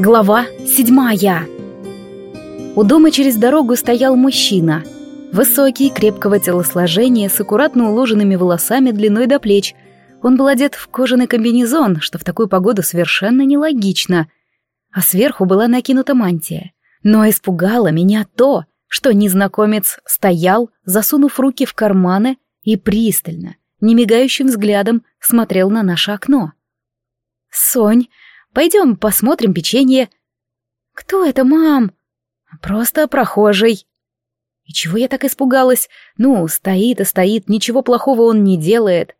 Глава седьмая. У дома через дорогу стоял мужчина. Высокий, крепкого телосложения, с аккуратно уложенными волосами длиной до плеч. Он был одет в кожаный комбинезон, что в такую погоду совершенно нелогично. А сверху была накинута мантия. Но испугало меня то, что незнакомец стоял, засунув руки в карманы и пристально, немигающим взглядом смотрел на наше окно. «Сонь, Пойдем посмотрим печенье». «Кто это, мам?» «Просто прохожий». И чего я так испугалась? Ну, стоит и стоит, ничего плохого он не делает.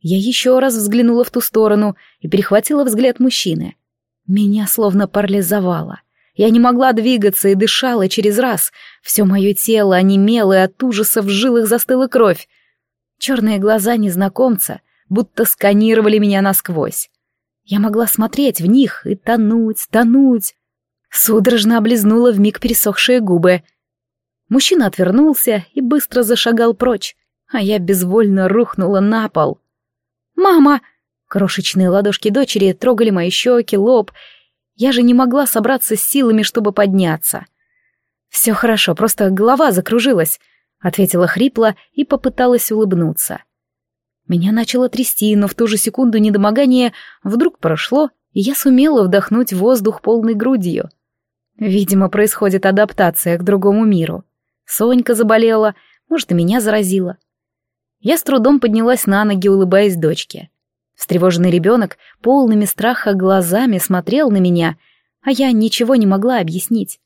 Я еще раз взглянула в ту сторону и перехватила взгляд мужчины. Меня словно парализовало. Я не могла двигаться и дышала через раз. Все мое тело онемело, и от ужаса в жилах застыла кровь. Черные глаза незнакомца будто сканировали меня насквозь. Я могла смотреть в них и тонуть, тонуть. Судорожно облизнула вмиг пересохшие губы. Мужчина отвернулся и быстро зашагал прочь, а я безвольно рухнула на пол. «Мама!» Крошечные ладошки дочери трогали мои щеки, лоб. Я же не могла собраться с силами, чтобы подняться. «Все хорошо, просто голова закружилась», — ответила хрипло и попыталась улыбнуться. Меня начало трясти, но в ту же секунду недомогание вдруг прошло, и я сумела вдохнуть воздух полной грудью. Видимо, происходит адаптация к другому миру. Сонька заболела, может, и меня заразила. Я с трудом поднялась на ноги, улыбаясь дочке. Встревоженный ребенок полными страха глазами смотрел на меня, а я ничего не могла объяснить.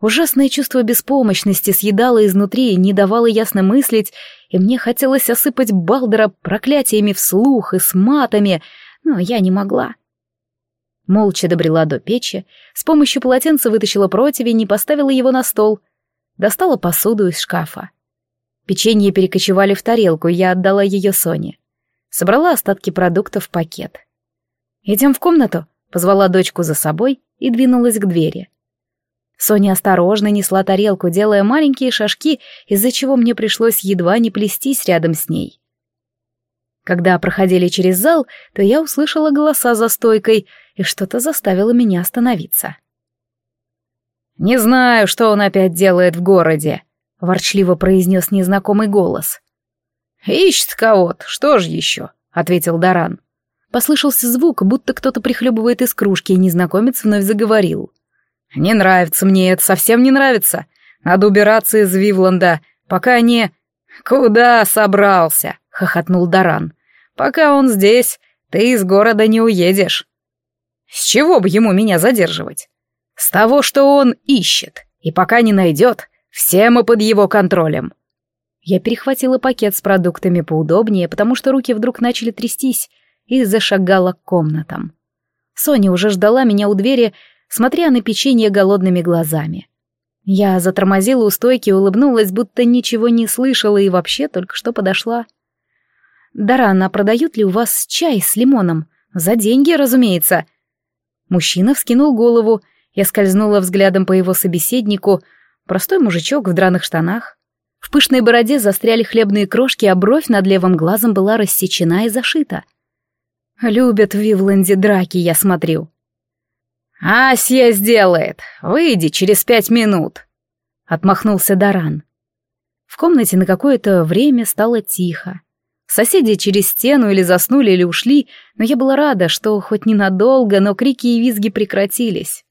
Ужасное чувство беспомощности съедало изнутри и не давало ясно мыслить, и мне хотелось осыпать Балдера проклятиями вслух и с матами, но я не могла. Молча добрела до печи, с помощью полотенца вытащила противень и поставила его на стол. Достала посуду из шкафа. Печенье перекочевали в тарелку, я отдала ее Соне. Собрала остатки продуктов в пакет. «Идем в комнату», — позвала дочку за собой и двинулась к двери. Соня осторожно несла тарелку, делая маленькие шажки, из-за чего мне пришлось едва не плестись рядом с ней. Когда проходили через зал, то я услышала голоса за стойкой, и что-то заставило меня остановиться. «Не знаю, что он опять делает в городе», — ворчливо произнес незнакомый голос. «Ищет кого-то, что же еще?» — ответил Даран. Послышался звук, будто кто-то прихлебывает из кружки, и незнакомец вновь заговорил. «Не нравится мне это, совсем не нравится. Надо убираться из Вивланда, пока не...» «Куда собрался?» — хохотнул Даран. «Пока он здесь, ты из города не уедешь». «С чего бы ему меня задерживать?» «С того, что он ищет, и пока не найдет, все мы под его контролем». Я перехватила пакет с продуктами поудобнее, потому что руки вдруг начали трястись, и зашагала к комнатам. Соня уже ждала меня у двери, смотря на печенье голодными глазами. Я затормозила у стойки улыбнулась, будто ничего не слышала и вообще только что подошла. «Даран, а продают ли у вас чай с лимоном? За деньги, разумеется». Мужчина вскинул голову, я скользнула взглядом по его собеседнику, простой мужичок в драных штанах. В пышной бороде застряли хлебные крошки, а бровь над левым глазом была рассечена и зашита. «Любят в Вивленде драки, я смотрю». «Асья сделает! Выйди через пять минут!» — отмахнулся Даран. В комнате на какое-то время стало тихо. Соседи через стену или заснули, или ушли, но я была рада, что хоть ненадолго, но крики и визги прекратились.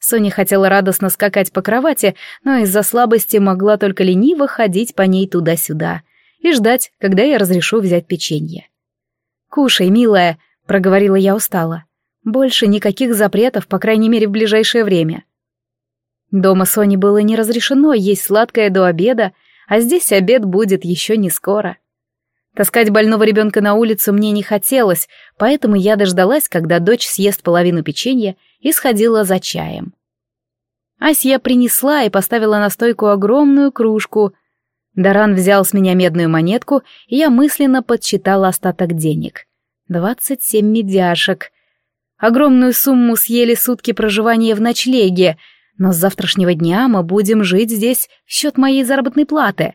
Соня хотела радостно скакать по кровати, но из-за слабости могла только лениво ходить по ней туда-сюда и ждать, когда я разрешу взять печенье. «Кушай, милая», — проговорила я устало. Больше никаких запретов, по крайней мере, в ближайшее время. Дома Соне было не разрешено есть сладкое до обеда, а здесь обед будет еще не скоро. Таскать больного ребенка на улицу мне не хотелось, поэтому я дождалась, когда дочь съест половину печенья и сходила за чаем. Асья принесла и поставила на стойку огромную кружку. Даран взял с меня медную монетку, и я мысленно подсчитала остаток денег. Двадцать семь медяшек — Огромную сумму съели сутки проживания в ночлеге, но с завтрашнего дня мы будем жить здесь в счет моей заработной платы.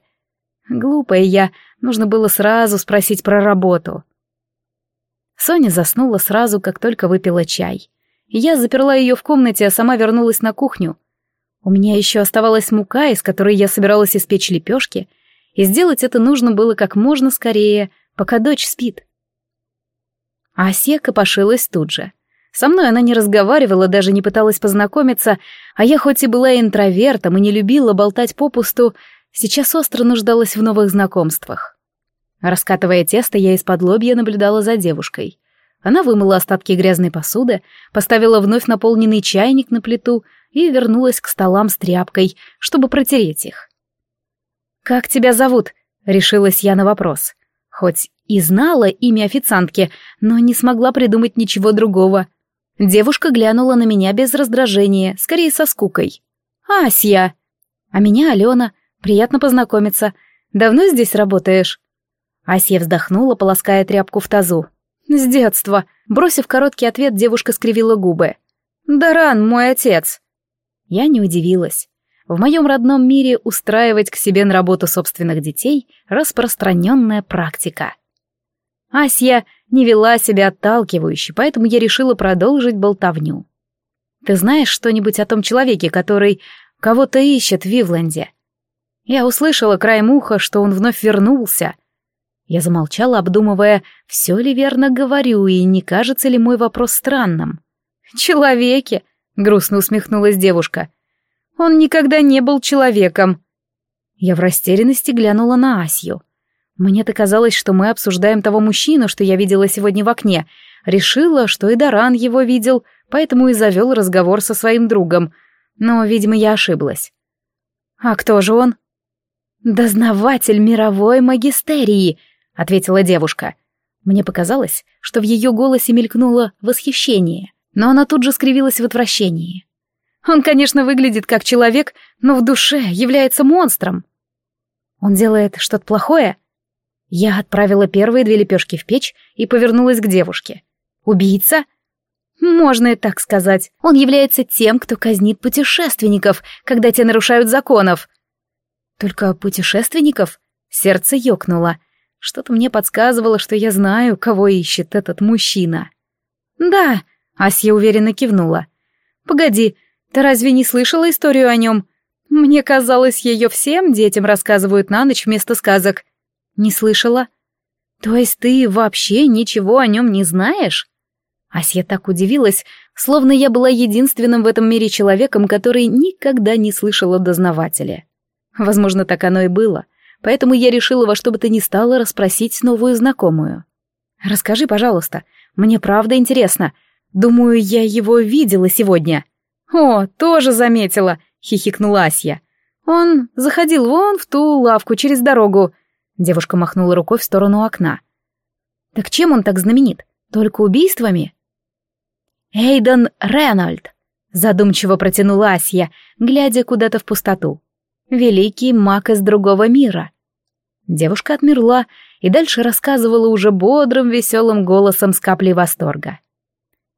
Глупая я, нужно было сразу спросить про работу. Соня заснула сразу, как только выпила чай. Я заперла ее в комнате, а сама вернулась на кухню. У меня еще оставалась мука, из которой я собиралась испечь лепешки, и сделать это нужно было как можно скорее, пока дочь спит. А Асека пошилась тут же. Со мной она не разговаривала, даже не пыталась познакомиться, а я хоть и была интровертом и не любила болтать попусту, сейчас остро нуждалась в новых знакомствах. Раскатывая тесто, я из-под лобья наблюдала за девушкой. Она вымыла остатки грязной посуды, поставила вновь наполненный чайник на плиту и вернулась к столам с тряпкой, чтобы протереть их. «Как тебя зовут?» — решилась я на вопрос. Хоть и знала имя официантки, но не смогла придумать ничего другого. Девушка глянула на меня без раздражения, скорее со скукой. «Асья!» «А меня Алена. Приятно познакомиться. Давно здесь работаешь?» Асья вздохнула, полоская тряпку в тазу. «С детства». Бросив короткий ответ, девушка скривила губы. «Даран, мой отец». Я не удивилась. В моем родном мире устраивать к себе на работу собственных детей — распространенная практика. Асья не вела себя отталкивающе, поэтому я решила продолжить болтовню. «Ты знаешь что-нибудь о том человеке, который кого-то ищет в Вивленде?» Я услышала краем уха, что он вновь вернулся. Я замолчала, обдумывая, все ли верно говорю и не кажется ли мой вопрос странным. «Человеке!» — грустно усмехнулась девушка. «Он никогда не был человеком!» Я в растерянности глянула на Асью. Мне-то казалось, что мы обсуждаем того мужчину, что я видела сегодня в окне. Решила, что и Даран его видел, поэтому и завел разговор со своим другом. Но, видимо, я ошиблась. «А кто же он?» «Дознаватель мировой магистерии», — ответила девушка. Мне показалось, что в ее голосе мелькнуло восхищение, но она тут же скривилась в отвращении. «Он, конечно, выглядит как человек, но в душе является монстром». «Он делает что-то плохое?» Я отправила первые две лепешки в печь и повернулась к девушке. «Убийца?» «Можно и так сказать. Он является тем, кто казнит путешественников, когда те нарушают законов». «Только путешественников?» Сердце ёкнуло. Что-то мне подсказывало, что я знаю, кого ищет этот мужчина. «Да», — Асья уверенно кивнула. «Погоди, ты разве не слышала историю о нем? Мне казалось, ее всем детям рассказывают на ночь вместо сказок». «Не слышала?» «То есть ты вообще ничего о нем не знаешь?» Асья так удивилась, словно я была единственным в этом мире человеком, который никогда не слышал о дознавателе. Возможно, так оно и было, поэтому я решила во что бы то ни стало расспросить новую знакомую. «Расскажи, пожалуйста, мне правда интересно. Думаю, я его видела сегодня». «О, тоже заметила», — хихикнула Асья. «Он заходил вон в ту лавку через дорогу. Девушка махнула рукой в сторону окна. «Так чем он так знаменит? Только убийствами?» «Эйден Ренальд», — задумчиво протянула Асья, глядя куда-то в пустоту. «Великий маг из другого мира». Девушка отмерла и дальше рассказывала уже бодрым, веселым голосом с каплей восторга.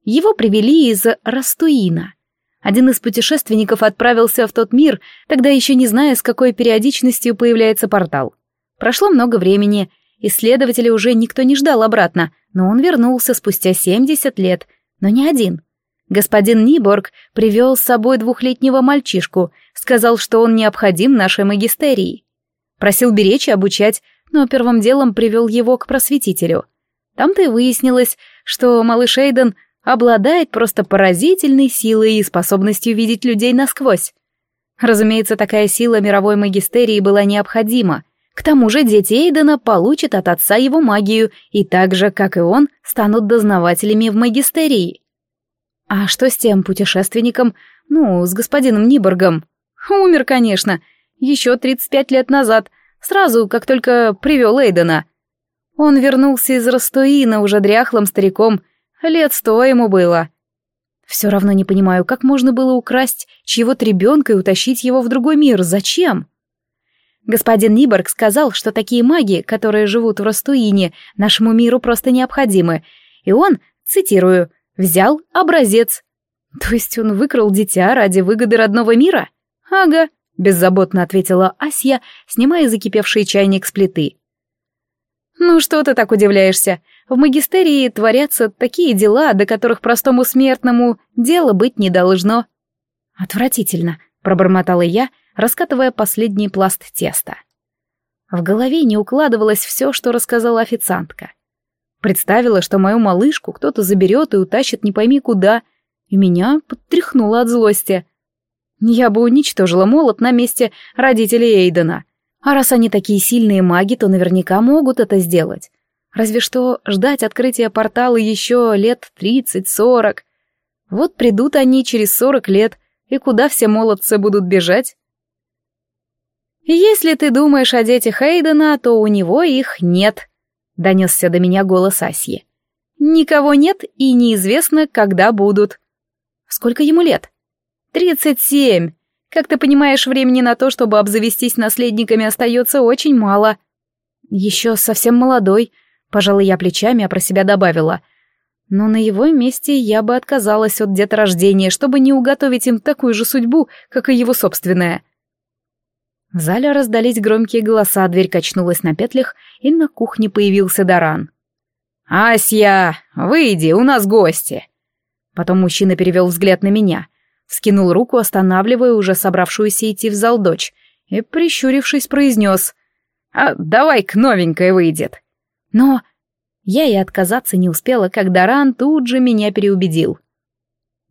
Его привели из Растуина. Один из путешественников отправился в тот мир, тогда еще не зная, с какой периодичностью появляется портал. Прошло много времени, исследователя уже никто не ждал обратно, но он вернулся спустя 70 лет, но не один. Господин Ниборг привел с собой двухлетнего мальчишку, сказал, что он необходим нашей магистерии. Просил беречь и обучать, но первым делом привел его к просветителю. Там-то и выяснилось, что малыш Эйден обладает просто поразительной силой и способностью видеть людей насквозь. Разумеется, такая сила мировой магистерии была необходима, к тому же дети Эйдена получат от отца его магию и так же, как и он, станут дознавателями в магистерии. А что с тем путешественником, ну, с господином Ниборгом? Умер, конечно, еще 35 лет назад, сразу, как только привел Эйдена. Он вернулся из Растуина уже дряхлым стариком, лет сто ему было. Все равно не понимаю, как можно было украсть чьего-то ребенка и утащить его в другой мир, зачем? Господин Ниборг сказал, что такие маги, которые живут в Растуине, нашему миру просто необходимы, и он, цитирую, «взял образец». То есть он выкрал дитя ради выгоды родного мира? Ага, беззаботно ответила Асья, снимая закипевший чайник с плиты. «Ну что ты так удивляешься? В магистерии творятся такие дела, до которых простому смертному дело быть не должно. Отвратительно, пробормотала я, раскатывая последний пласт теста. В голове не укладывалось все, что рассказала официантка. Представила, что мою малышку кто-то заберет и утащит не пойми куда, и меня подтряхнуло от злости. Я бы уничтожила молот на месте родителей Эйдена. А раз они такие сильные маги, то наверняка могут это сделать. Разве что ждать открытия портала еще лет тридцать-сорок. Вот придут они через сорок лет, и куда все молодцы будут бежать? «Если ты думаешь о детях Эйдена, то у него их нет», — донесся до меня голос Асьи. «Никого нет, и неизвестно, когда будут». «Сколько ему лет?» «Тридцать семь. Как ты понимаешь, времени на то, чтобы обзавестись наследниками, остается очень мало». «Еще совсем молодой», — пожалуй, я плечами, а про себя добавила. «Но на его месте я бы отказалась от деторождения, чтобы не уготовить им такую же судьбу, как и его собственная». В зале раздались громкие голоса, дверь качнулась на петлях, и на кухне появился Даран. «Асья, выйди, у нас гости!» Потом мужчина перевел взгляд на меня, вскинул руку, останавливая уже собравшуюся идти в зал дочь, и, прищурившись, произнес «А давай-ка новенькая выйдет!» Но я и отказаться не успела, как Даран тут же меня переубедил.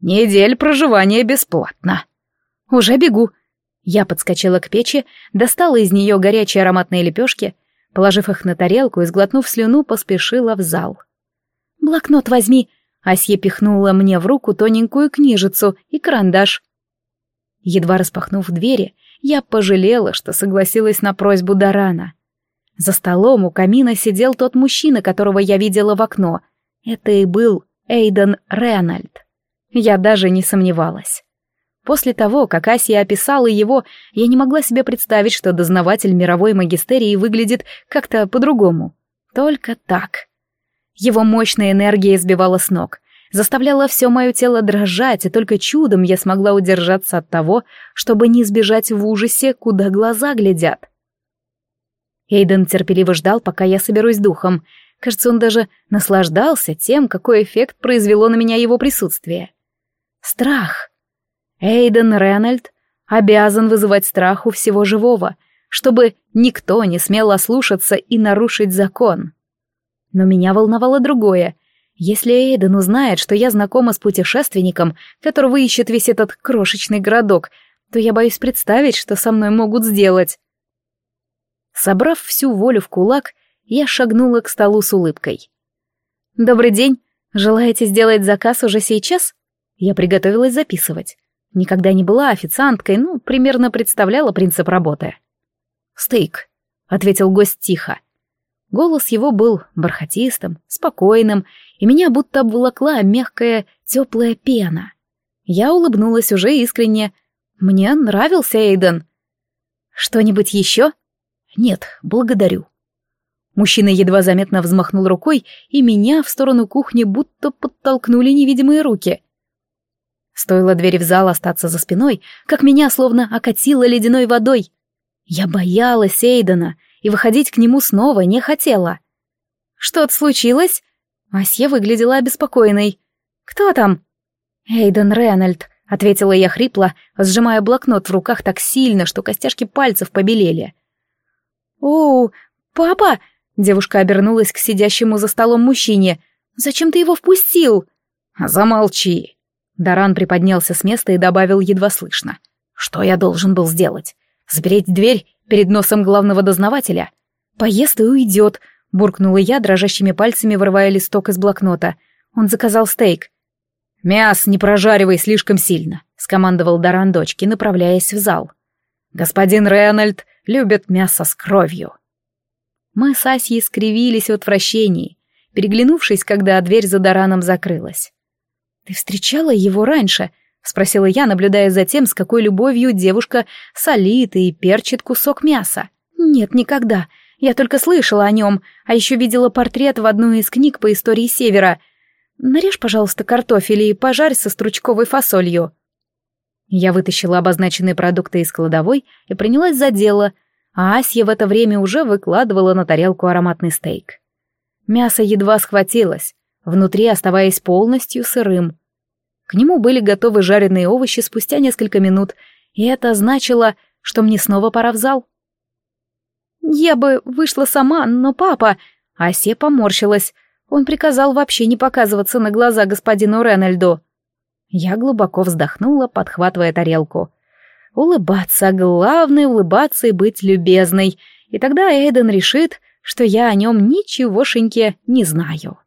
«Недель проживания бесплатно!» «Уже бегу!» Я подскочила к печи, достала из нее горячие ароматные лепешки, положив их на тарелку и, сглотнув слюну, поспешила в зал. «Блокнот возьми!» Асье пихнула мне в руку тоненькую книжицу и карандаш. Едва распахнув двери, я пожалела, что согласилась на просьбу Дарана. За столом у камина сидел тот мужчина, которого я видела в окно. Это и был Эйден Ренальд. Я даже не сомневалась. После того, как Асия описала его, я не могла себе представить, что дознаватель мировой магистерии выглядит как-то по-другому. Только так. Его мощная энергия избивала с ног, заставляла все мое тело дрожать, и только чудом я смогла удержаться от того, чтобы не сбежать в ужасе, куда глаза глядят. Эйден терпеливо ждал, пока я соберусь духом. Кажется, он даже наслаждался тем, какой эффект произвело на меня его присутствие. Страх. Эйден Ренальд обязан вызывать страх у всего живого, чтобы никто не смел ослушаться и нарушить закон. Но меня волновало другое. Если Эйден узнает, что я знакома с путешественником, которого ищет весь этот крошечный городок, то я боюсь представить, что со мной могут сделать. Собрав всю волю в кулак, я шагнула к столу с улыбкой. «Добрый день. Желаете сделать заказ уже сейчас?» Я приготовилась записывать. Никогда не была официанткой, ну, примерно представляла принцип работы. «Стейк», — ответил гость тихо. Голос его был бархатистым, спокойным, и меня будто обволокла мягкая, теплая пена. Я улыбнулась уже искренне. Мне нравился Эйден. «Что-нибудь еще?» «Нет, благодарю». Мужчина едва заметно взмахнул рукой, и меня в сторону кухни будто подтолкнули невидимые руки. Стоило двери в зал остаться за спиной, как меня словно окатило ледяной водой. Я боялась Эйдена и выходить к нему снова не хотела. «Что-то случилось?» Асье выглядела обеспокоенной. «Кто там?» «Эйден Ренальд», — ответила я хрипло, сжимая блокнот в руках так сильно, что костяшки пальцев побелели. «Оу, папа!» — девушка обернулась к сидящему за столом мужчине. «Зачем ты его впустил?» «Замолчи!» Даран приподнялся с места и добавил едва слышно. «Что я должен был сделать? Запереть дверь перед носом главного дознавателя?» «Поест и уйдет», — буркнула я, дрожащими пальцами вырывая листок из блокнота. Он заказал стейк. «Мяс не прожаривай слишком сильно», — скомандовал Даран дочке, направляясь в зал. «Господин Рейнольд любит мясо с кровью». Мы с Асьей скривились в отвращении, переглянувшись, когда дверь за Дараном закрылась. «Ты встречала его раньше?» — спросила я, наблюдая за тем, с какой любовью девушка солит и перчит кусок мяса. «Нет, никогда. Я только слышала о нем, а еще видела портрет в одной из книг по истории Севера. Нарежь, пожалуйста, картофель и пожарь со стручковой фасолью». Я вытащила обозначенные продукты из кладовой и принялась за дело, а Асья в это время уже выкладывала на тарелку ароматный стейк. Мясо едва схватилось, внутри оставаясь полностью сырым. К нему были готовы жареные овощи спустя несколько минут, и это значило, что мне снова пора в зал. «Я бы вышла сама, но папа...» Асе поморщилась. Он приказал вообще не показываться на глаза господину Ренальду. Я глубоко вздохнула, подхватывая тарелку. Улыбаться, главное улыбаться и быть любезной, и тогда Эйден решит, что я о нем ничегошеньки не знаю.